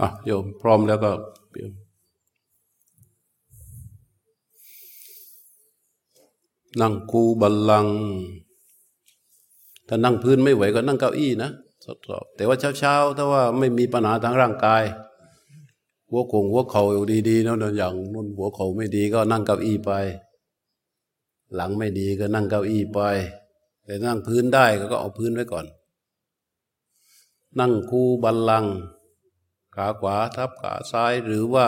อะโยมพร้อมแล้วก็นั่งคูบัลลัง ถ้านั่งพื้นไม่ไหวก็นั่งเก้าอี้นะสอบแต่ว่าเช้าๆถ้าว่าไม่มีปัญหาทางร่างกาย หัวโขงหัวเข่าอยู่ดีๆนะอย่างนุ่นหัวเข่าไม่ดีก็นั่งเก้าอี้ไป หลังไม่ดีก็นั่งเก้าอี้ไป แต่นั่งพื้นได้ก็เอาพื้นไว้ก่อน นั่งคูบัลลัง ขาขวาทับขาซ้ายหรือว่า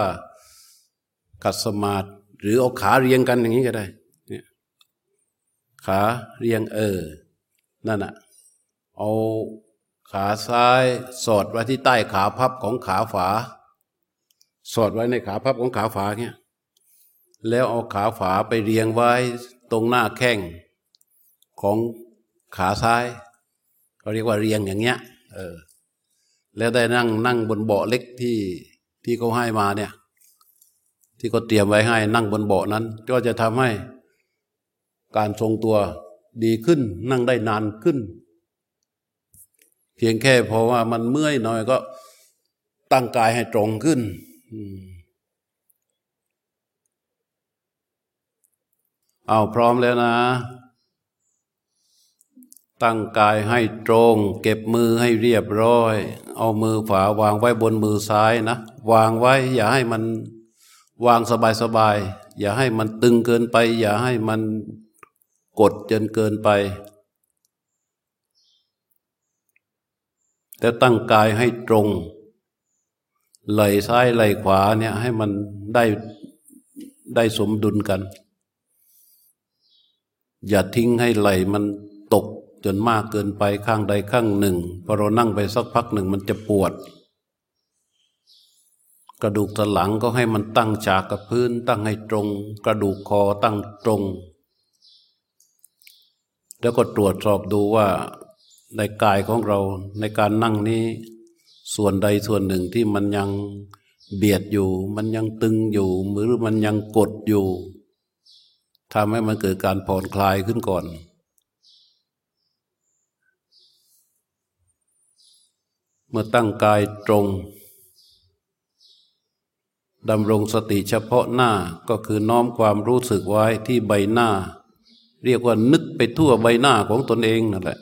กัดสมาธิหรือเอาขาเรียงกันอย่างนี้ก็ได้เนี่ยขาเรียงเออ นั่นอะเอาขาซ้ายสอดไว้ที่ใต้ขาพับของขาฝา สอดไว้ในขาพับของขาฝาเนี่ยแล้วเอาขาฝาไปเรียงไว้ตรงหน้าแข้งของขาซ้ายเขาเรียกว่าเรียงอย่างเงี้ย เออ แล้วได้นั่งนั่งบนเบาะเล็กที่ที่เขาให้มาเนี่ย ที่เขาเตรียมไว้ให้นั่งบนเบาะนั้น ก็จะทำให้การทรงตัวดีขึ้น นั่งได้นานขึ้น เพียงแค่เพราะว่ามันเมื่อยหน่อยก็ตั้งกายให้ตรงขึ้นเอาพร้อมแล้วนะ ตั้งกายให้ตรง เก็บมือให้เรียบร้อย เอามือขวาวางไว้บนมือซ้ายนะ วางไว้ อย่าให้มันวางสบายๆอย่าให้มันตึงเกินไป อย่าให้มันกดจนเกินไปแล้วตั้งกายให้ตรง ไหล่ซ้ายไหล่ขวาเนี่ยให้มันได้ได้สมดุลกัน อย่าทิ้งให้ไหล่มัน จนมากเกินไปข้างใดข้างหนึ่งพอเรานั่งไปสักพักหนึ่งมันจะปวด กระดูกสันหลังก็ให้มันตั้งฉากกับพื้น ตั้งให้ตรง กระดูกคอตั้งตรง แล้วก็ตรวจสอบดูว่าในกายของเราในการนั่งนี้ ส่วนใดส่วนหนึ่งที่มันยังเบียดอยู่ มันยังตึงอยู่หรือมันยังกดอยู่ทำให้มันเกิดการผ่อนคลายขึ้นก่อน เมื่อตั้งกายตรงดำรงสติเฉพาะหน้าก็คือน้อมความรู้สึกไว้ที่ใบหน้า เรียกว่านึกไปทั่วใบหน้าของตนเองนั่นแหละ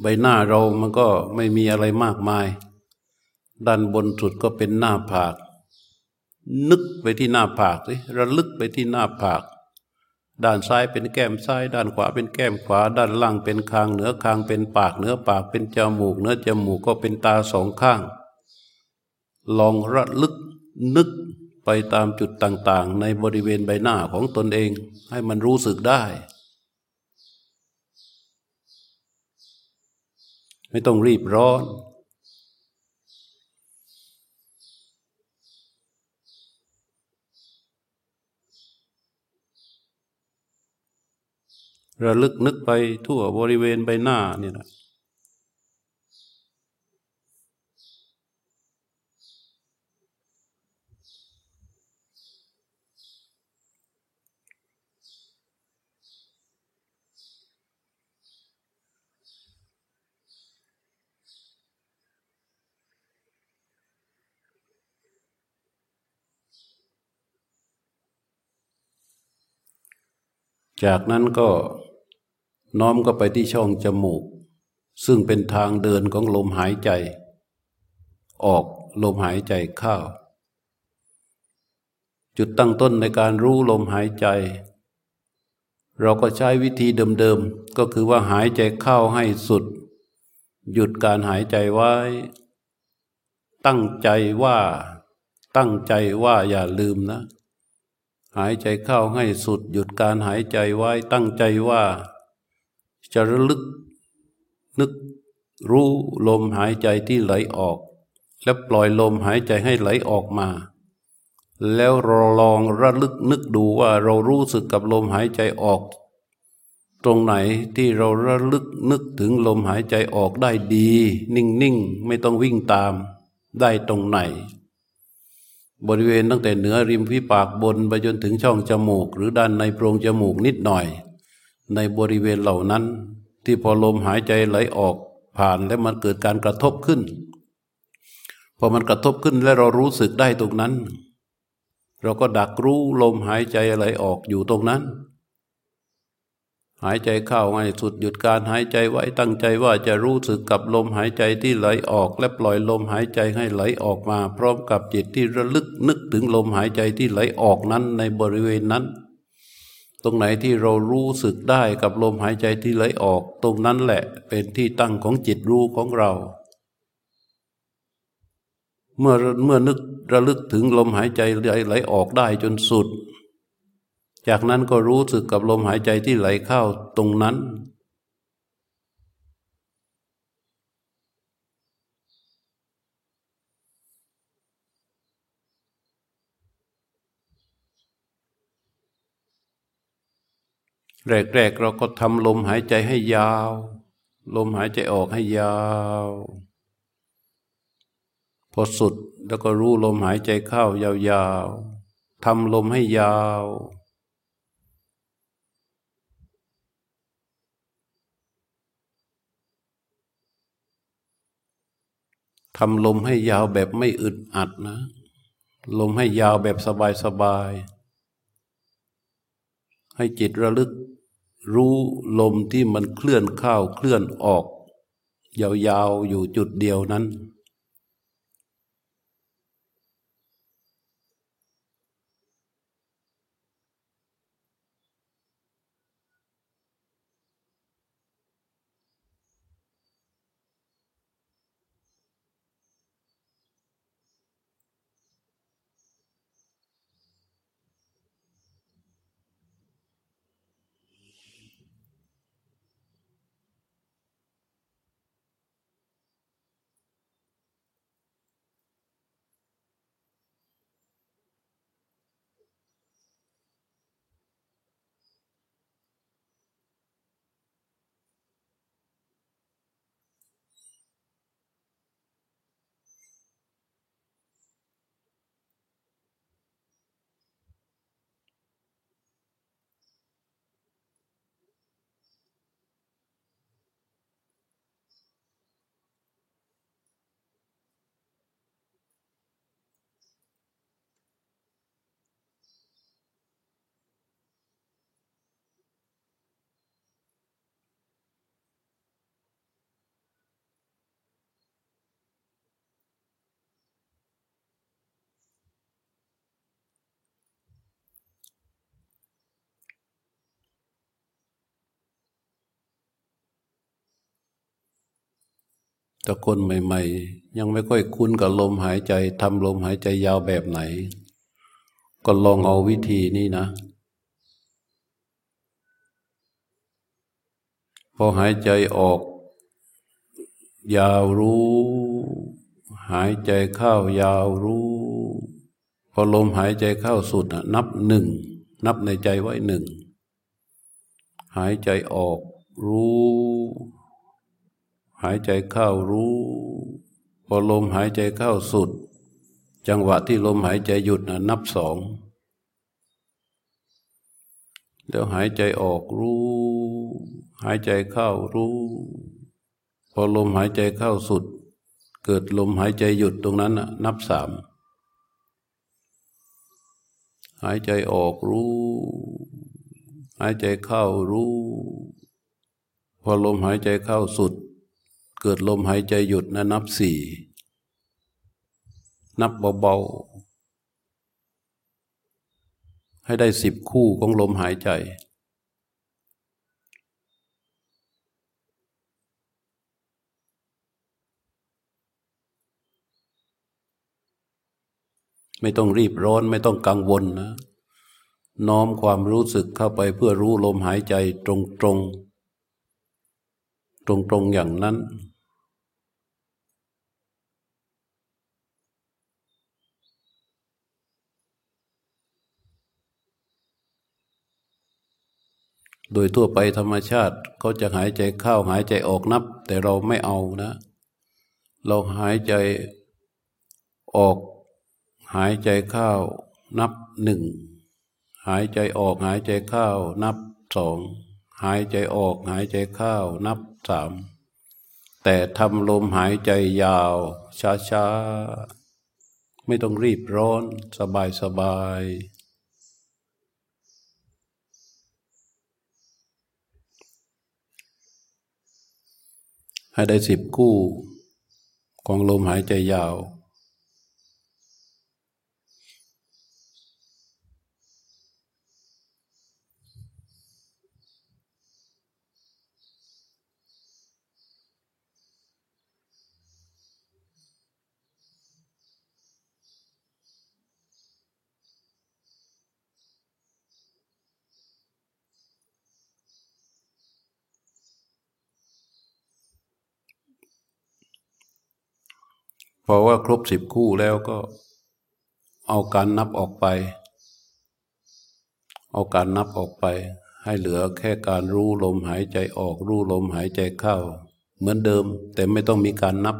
ใบหน้าเรามันก็ไม่มีอะไรมากมาย ด้านบนสุดก็เป็นหน้าผาก นึกไปที่หน้าผากสิระลึกไปที่หน้าผาก ด้านซ้ายเป็นแก้มซ้าย ด้านขวาเป็นแก้มขวา ด้านล่างเป็นคาง เหนือคางเป็นปากเหนือปากเป็นจมูกเหนือจมูกก็เป็นตาสองข้าง ลองระลึกนึกไปตามจุดต่างๆ ในบริเวณใบหน้าของตนเองให้มันรู้สึกได้ ไม่ต้องรีบร้อน ระลึกนึกไปทั่วบริเวณใบหน้าเนี่ยนะจากนั้นก็ น้อมก็ไปที่ช่องจมูก ซึ่งเป็นทางเดินของลมหายใจ ออกลมหายใจเข้าจุดตั้งต้นในการรู้ลมหายใจ เราก็ใช้วิธีเดิมๆ ก็คือว่าหายใจเข้าให้สุด หยุดการหายใจไว้ ตั้งใจว่า ตั้งใจว่าอย่าลืมนะ หายใจเข้าให้สุด หยุดการหายใจไว้ ตั้งใจว่า จะระลึกนึกรู้ลมหายใจที่ไหลออก แล้วปล่อยลมหายใจให้ไหลออกมา แล้วเราลองระลึกนึกดูว่าเรารู้สึกกับลมหายใจออก ตรงไหนที่เราระลึกนึกถึงลมหายใจออกได้ดี นิ่งๆ ไม่ต้องวิ่งตามได้ตรงไหน บริเวณตั้งแต่เหนือริมฝีปากบนไปจนถึงช่องจมูก หรือด้านในโพรงจมูกนิดหน่อย ในบริเวณเหล่านั้น ที่พอลมหายใจไหลออกผ่านแล้วมันเกิดการกระทบขึ้น พอมันกระทบขึ้นแล้วเรารู้สึกได้ตรงนั้น เราก็ดักรู้ลมหายใจอะไรออกอยู่ตรงนั้น หายใจเข้าให้สุดหยุดการหายใจไว้ตั้งใจว่าจะรู้สึกกับลมหายใจที่ไหลออก และปล่อยลมหายใจให้ไหลออกมา พร้อมกับจิตที่ระลึกนึกถึงลมหายใจที่ไหลออกนั้นในบริเวณนั้น ตรงไหนที่เรารู้สึกได้กับลมหายใจที่ไหลออก ตรงนั้นแหละเป็นที่ตั้งของจิตรู้ของเรา เมื่อเมื่อนึกระลึกถึงลมหายใจไหลออกได้จนสุด จากนั้นก็รู้สึกกับลมหายใจที่ไหลเข้าตรงนั้น แรกๆเราก็ทำลมหายใจให้ยาว ลมหายใจออกให้ยาว พอสุดแล้วก็รู้ลมหายใจเข้ายาวๆทำลมให้ยาว ทำลมให้ยาวแบบไม่อึดอัดนะ ลมให้ยาวแบบสบายๆ ให้จิตระลึก รู้ลมที่มันเคลื่อนเข้าเคลื่อนออก ยาวๆอยู่จุดเดียวนั้น ต่คนใหม่ ๆ ยังไม่ค่อยคุ้นกับลมหายใจทำลมหายใจยาวแบบไหน ก็ลองเอาวิธีนี้นะ พอหายใจออก ยาวรู้ หายใจเข้ายาวรู้ พอลมหายใจเข้าสุดนับหนึ่ง นับในใจไว้หนึ่ง หายใจออกรู้ หายใจเข้ารู้ พอลมหายใจเข้าสุด จังหวะที่ลมหายใจหยุดนะนับสอง แล้วหายใจออกรู้ หายใจเข้ารู้ พอลมหายใจเข้าสุด เกิดลมหายใจหยุดตรงนั้นนะนับสามหายใจออกรู้ หายใจเข้ารู้ พอลมหายใจเข้าสุด เกิดลมหายใจหยุดนะนับสี่ นับเบาๆ ให้ได้สิบคู่ของลมหายใจ ไม่ต้องรีบร้อนไม่ต้องกังวลนะ น้อมความรู้สึกเข้าไปเพื่อรู้ลมหายใจตรงๆ ตรงๆอย่างนั้น โดยทั่วไปธรรมชาติเขาจะหายใจเข้าหายใจออกนับ แต่เราไม่เอานะ เราหายใจออก หายใจเข้านับหนึ่งหายใจออกหายใจเข้านับสองหายใจออกหายใจเข้านับสามแต่ทำลมหายใจยาวช้าๆ ไม่ต้องรีบร้อนสบายๆ ให้ได้สิบคู่ ของลมหายใจยาวพ อว่าครบสิบคู่แล้วก็ เอาการนับออกไป เอาการนับออกไป ให้เหลือแค่การรู้ลมหายใจออก รู้ลมหายใจเข้า เหมือนเดิม แต่ไม่ต้องมีการนับ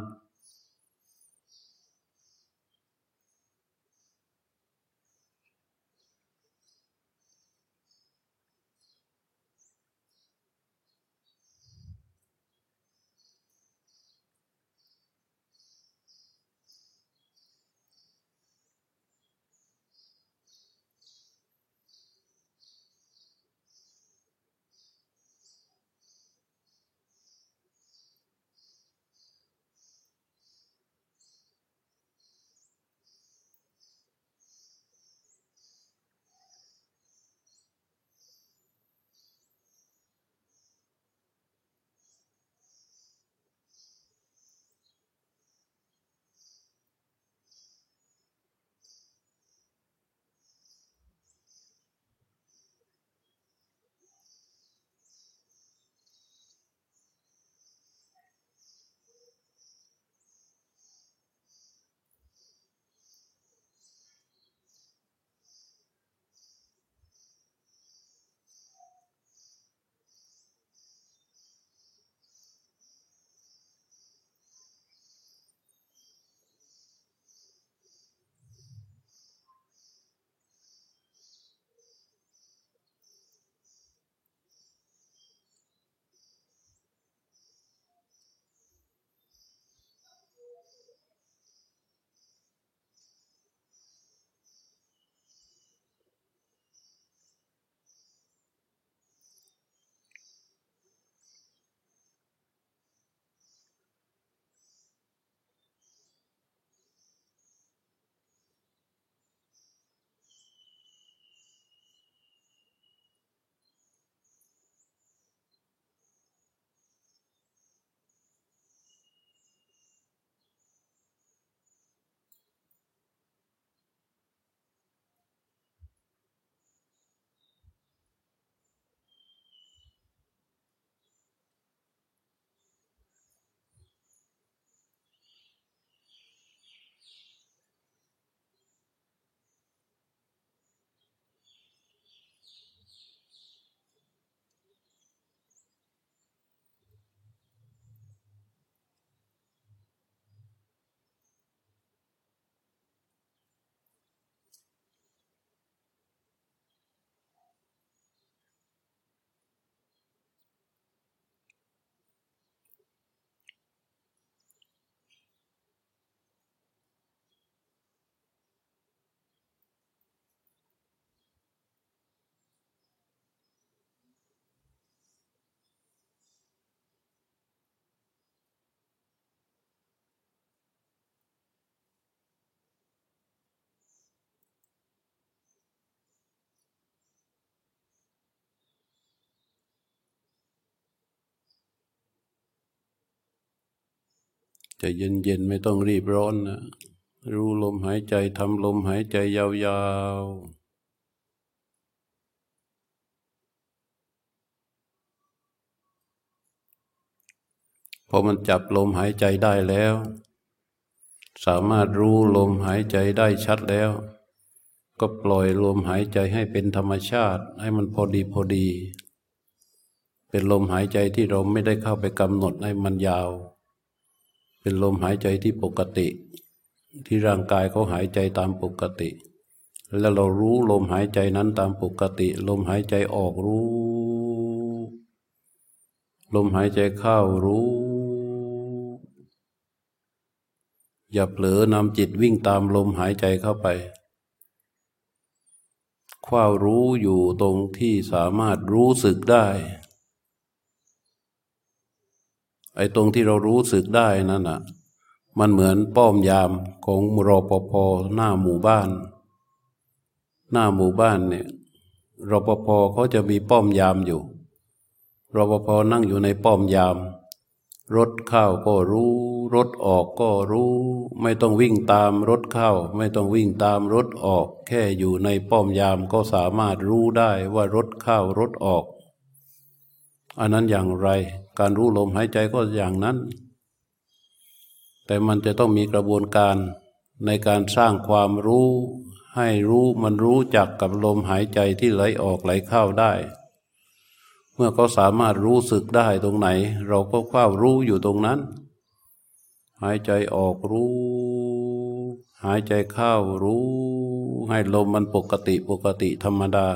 จะเย็นๆไม่ต้องรีบร้อนนะรู้ลมหายใจทำลมหายใจยาวๆพอมันจับลมหายใจได้แล้ว สามารถรู้ลมหายใจได้ชัดแล้ว ก็ปล่อยลมหายใจให้เป็นธรรมชาติ ให้มันพอดีพอดี เป็นลมหายใจที่เราไม่ได้เข้าไปกำหนดให้มันยาว เป็นลมหายใจที่ปกติ ที่ร่างกายเขาหายใจตามปกติ แล้วเรารู้ลมหายใจนั้นตามปกติ ลมหายใจออกรู้ ลมหายใจเข้ารู้ อย่าเผลอนำจิตวิ่งตามลมหายใจเข้าไปความรู้อยู่ตรงที่สามารถรู้สึกได้ ไอ้ตรงที่เรารู้สึกได้นั่นอะ มันเหมือนป้อมยามของรอปภหน้าหมู่บ้าน หน้าหมู่บ้านเนี่ยรปภเขาจะมีป้อมยามอยู่รปภนั่งอยู่ในป้อมยาม รถเข้าก็รู้ รถออกก็รู้ ไม่ต้องวิ่งตามรถเข้า ไม่ต้องวิ่งตามรถออก แค่อยู่ในป้อมยามก็สามารถรู้ได้ว่ารถเข้ารถออก อันนั้นอย่างไร การรู้ลมหายใจก็อย่างนั้น แต่มันจะต้องมีกระบวนการในการสร้างความรู้ให้รู้มันรู้จักกับลมหายใจที่ไหลออกไหลเข้าได้ เมื่อเขาสามารถรู้สึกได้ตรงไหน เราก็เฝ้ารู้อยู่ตรงนั้น หายใจออกรู้ หายใจเข้ารู้ ให้ลมมันปกติปกติธรรมดา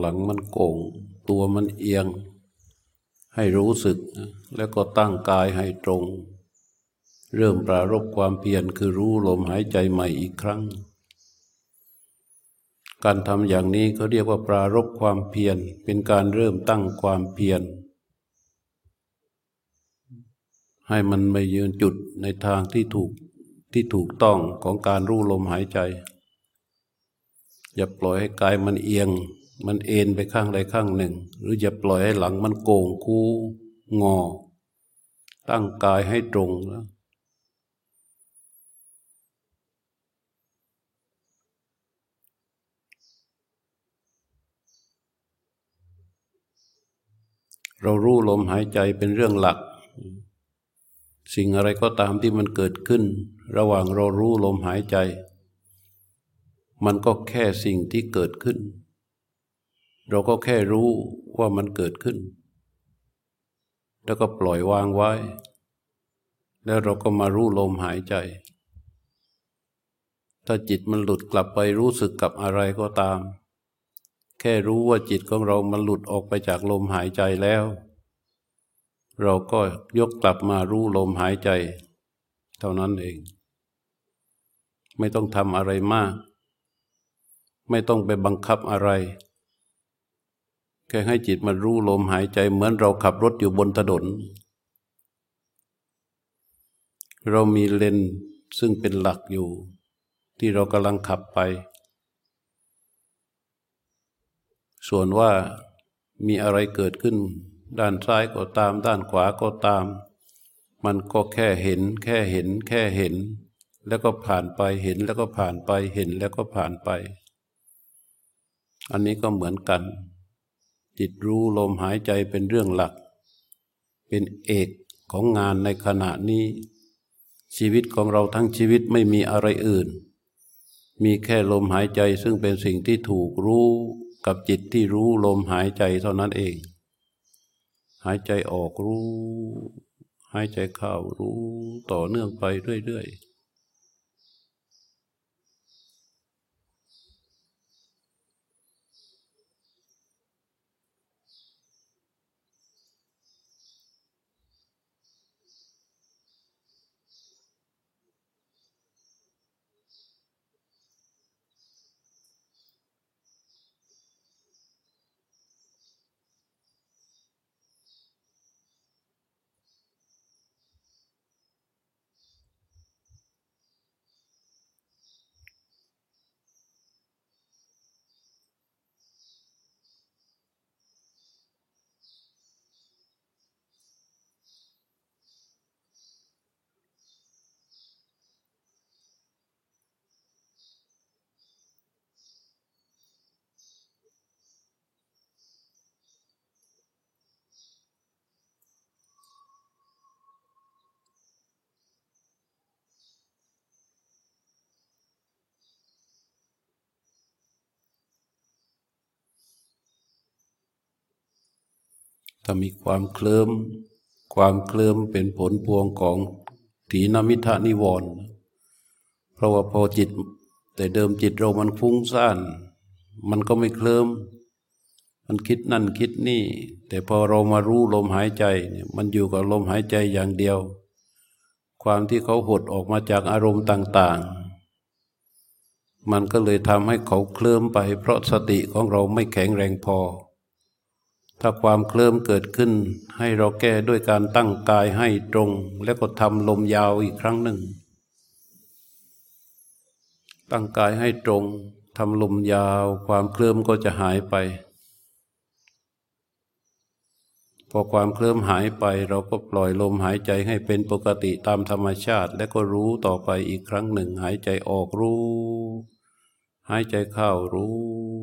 หลังมันโก่ง ตัวมันเอียง ให้รู้สึก แล้วก็ตั้งกายให้ตรง เริ่มปรารบความเพียรคือรู้ลมหายใจใหม่อีกครั้ง การทำอย่างนี้เขาเรียกว่าปรารบความเพียรเป็นการเริ่มตั้งความเพียรให้มันไม่ยืนจุดในทางที่ถูกที่ถูกต้องของการรู้ลมหายใจ อย่าปล่อยให้กายมันเอียง มันเอ็นไปข้างใดข้างหนึ่ง หรืออย่าปล่อยให้หลังมันโก่งคูงอ ตั้งกายให้ตรงนะเรารู้ลมหายใจเป็นเรื่องหลัก สิ่งอะไรก็ตามที่มันเกิดขึ้น ระหว่างเรารู้ลมหายใจ มันก็แค่สิ่งที่เกิดขึ้น เราก็แค่รู้ว่ามันเกิดขึ้น แล้วก็ปล่อยวางไว้ แล้วเราก็มารู้ลมหายใจ ถ้าจิตมันหลุดกลับไปรู้สึกกับอะไรก็ตาม แค่รู้ว่าจิตของเรามันหลุดออกไปจากลมหายใจแล้ว เราก็ยกกลับมารู้ลมหายใจ เท่านั้นเอง ไม่ต้องทำอะไรมาก ไม่ต้องไปบังคับอะไร แค่ให้จิตมารู้ลมหายใจเหมือนเราขับรถอยู่บนถนน เรามีเลนซึ่งเป็นหลักอยู่ ที่เรากำลังขับไป ส่วนว่ามีอะไรเกิดขึ้น ด้านซ้ายก็ตาม ด้านขวาก็ตาม มันก็แค่เห็น แค่เห็น แค่เห็น แล้วก็ผ่านไปเห็นแล้วก็ผ่านไปเห็นแล้วก็ผ่านไป อันนี้ก็เหมือนกัน จิตรู้ลมหายใจเป็นเรื่องหลัก เป็นเอกของงานในขณะนี้ ชีวิตของเราทั้งชีวิตไม่มีอะไรอื่น มีแค่ลมหายใจซึ่งเป็นสิ่งที่ถูกรู้กับจิตที่รู้ลมหายใจเท่านั้นเอง หายใจออกรู้ หายใจเข้ารู้ต่อเนื่องไปเรื่อยๆ ถ้ามีความเคลิมความเคลิมเป็นผลพวงของถีนมิทะนิวรณ์เพราะว่าพอจิต แต่เดิมจิตเรามันฟุ้งซ่าน มันก็ไม่เคลิมมันคิดนั่นคิดนี่ แต่พอเรามารู้ลมหายใจเนี่ยมันอยู่กับลมหายใจอย่างเดียว ความที่เขาหดออกมาจากอารมณ์ต่าง ๆ มันก็เลยทำให้เขาเคลิ้มไป เพราะสติของเราไม่แข็งแรงพอ ถ้าความเคลิ้มเกิดขึ้น ให้เราแก้ด้วยการตั้งกายให้ตรง แล้วก็ทำลมยาวอีกครั้งหนึ่ง ตั้งกายให้ตรงทำลมยาว ความเคลิ้มก็จะหายไป พอความเคลิ้มหายไป เราก็ปล่อยลมหายใจให้เป็นปกติตามธรรมชาติ และก็รู้ต่อไปอีกครั้งหนึ่ง หายใจออกรู้ หายใจเข้ารู้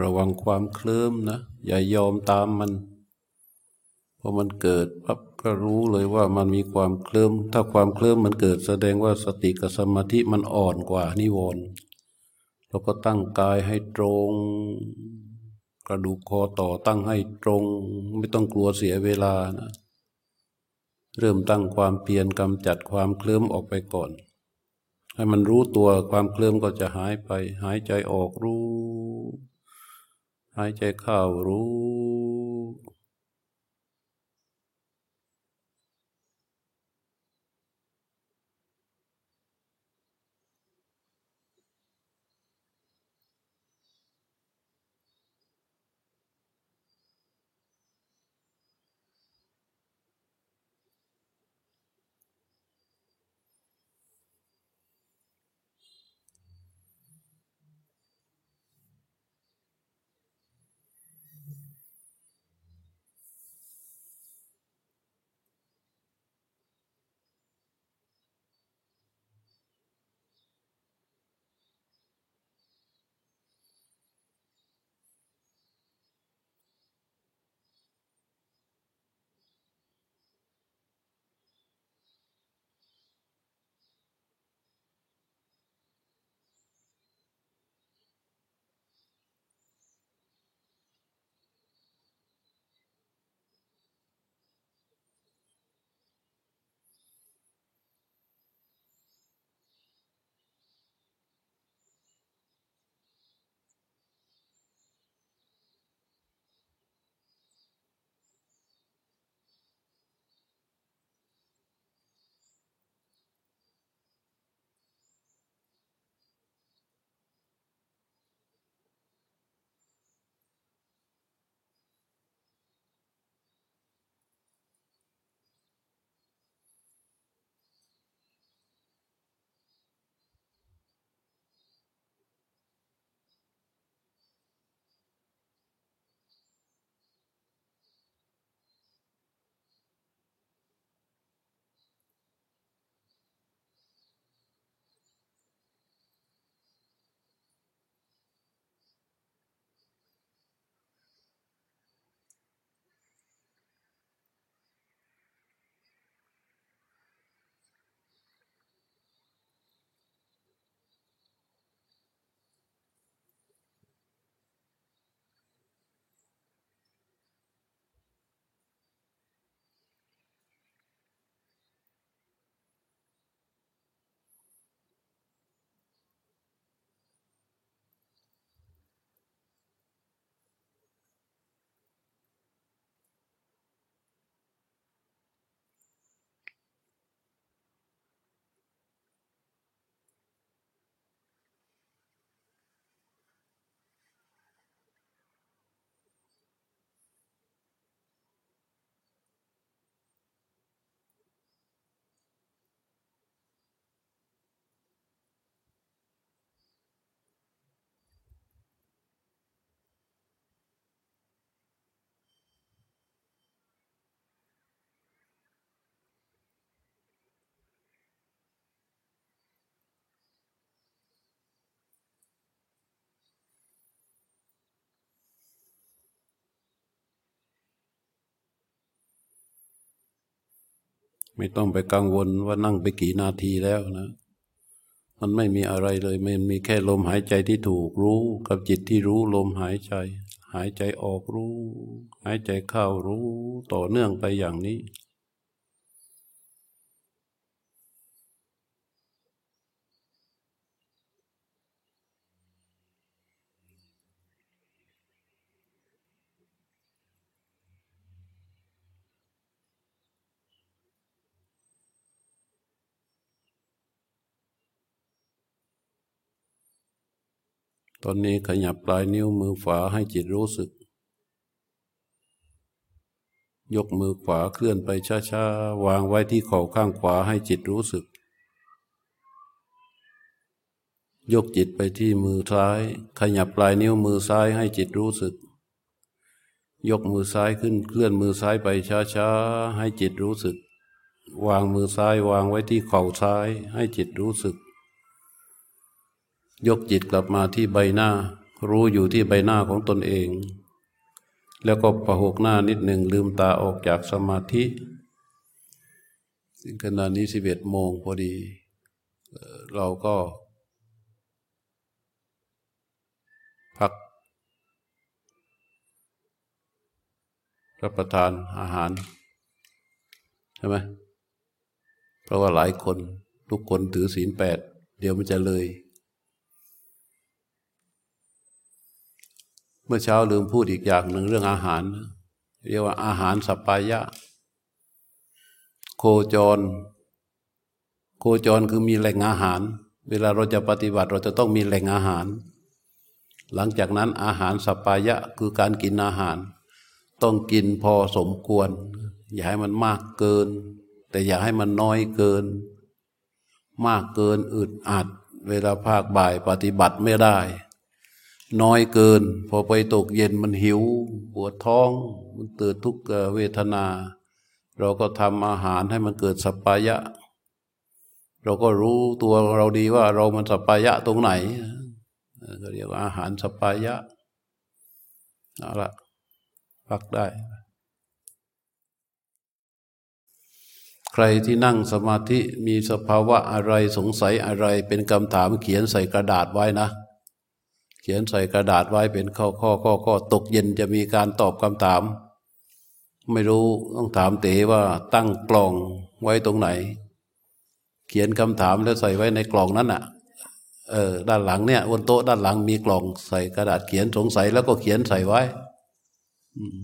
ระวังความเคลิ้มนะ อย่ายอมตามมันพอมันเกิดปั๊บก็รู้เลยว่ามันมีความเคลิ้มถ้าความเคลิ้มมันเกิดแสดงว่าสติกับสมาธิมันอ่อนกว่านิวรณ์เราก็ตั้งกายให้ตรง กระดูกคอต่อตั้งให้ตรง ไม่ต้องกลัวเสียเวลานะ เริ่มตั้งความเพียรกำจัดความเคลิ้มออกไปก่อน ให้มันรู้ตัวความเคลิ้มก็จะหายไป หายใจออกรู้ หายใจเข้ารู้ ไม่ต้องไปกังวลว่านั่งไปกี่นาทีแล้วนะ มันไม่มีอะไรเลยมันมีแค่ลมหายใจที่ถูกรู้ กับจิตที่รู้ลมหายใจ หายใจออกรู้ หายใจเข้ารู้ ต่อเนื่องไปอย่างนี้ ตอนนี้ขยับปลายนิ้วมือขวาให้จิตรู้สึก ยกมือขวาเคลื่อนไปช้าๆ วางไว้ที่เข่าข้างขวาให้จิตรู้สึก ยกจิตไปที่มือซ้าย ขยับปลายนิ้วมือซ้ายให้จิตรู้สึก ยกมือซ้ายขึ้นเคลื่อนมือซ้ายไปช้าๆ ให้จิตรู้สึก วางมือซ้ายวางไว้ที่เข่าซ้ายให้จิตรู้สึก ยกจิตกลับมาที่ใบหน้า รู้อยู่ที่ใบหน้าของตนเอง แล้วก็ประหกหน้านิดหนึ่งลืมตาออกจากสมาธิซึ่งขณะนี้สิบเอ็ดโมงพอดี เราก็ พักรับประทานอาหาร ใช่ไหมเพราะว่าหลายคน ทุกคนถือศีลแปด เดี๋ยวมันจะเลย เมื่อเช้าลืมพูดอีกอย่างหนึ่งเรื่องอาหาร เรียกว่าอาหารสัปปายะ โคจร โคจรคือมีแหล่งอาหาร เวลาเราจะปฏิบัติเราจะต้องมีแหล่งอาหาร หลังจากนั้นอาหารสัปปายะคือการกินอาหาร ต้องกินพอสมควร อย่าให้มันมากเกิน แต่อย่าให้มันน้อยเกิน มากเกินอึดอัด เวลาภาคบ่ายปฏิบัติไม่ได้ น้อยเกิน พอไปตกเย็นมันหิว ปวดท้อง มันเกิดทุกเวทนา เราก็ทำอาหารให้มันเกิดสัปปายะ เราก็รู้ตัวเราดีว่าเรามันสัปปายะตรงไหนก็เรียกว่าอาหารสัปปายะเอาละพักได้ ใครที่นั่งสมาธิมีสภาวะอะไรสงสัยอะไรเป็นคำถามเขียนใส่กระดาษไว้นะ เขียนใส่กระดาษไว้เป็นข้อข้อข้อข้อตกเย็นจะมีการตอบคำถาม ไม่รู้ต้องถามเต๋ว่าตั้งกล่องไว้ตรงไหน เขียนคำถามแล้วใส่ไว้ในกล่องนั้นอะเออด้านหลังเนี่ยบนโต๊ะด้านหลังมีกล่องใส่กระดาษเขียนสงสัยแล้วก็เขียนใส่ไว้อืม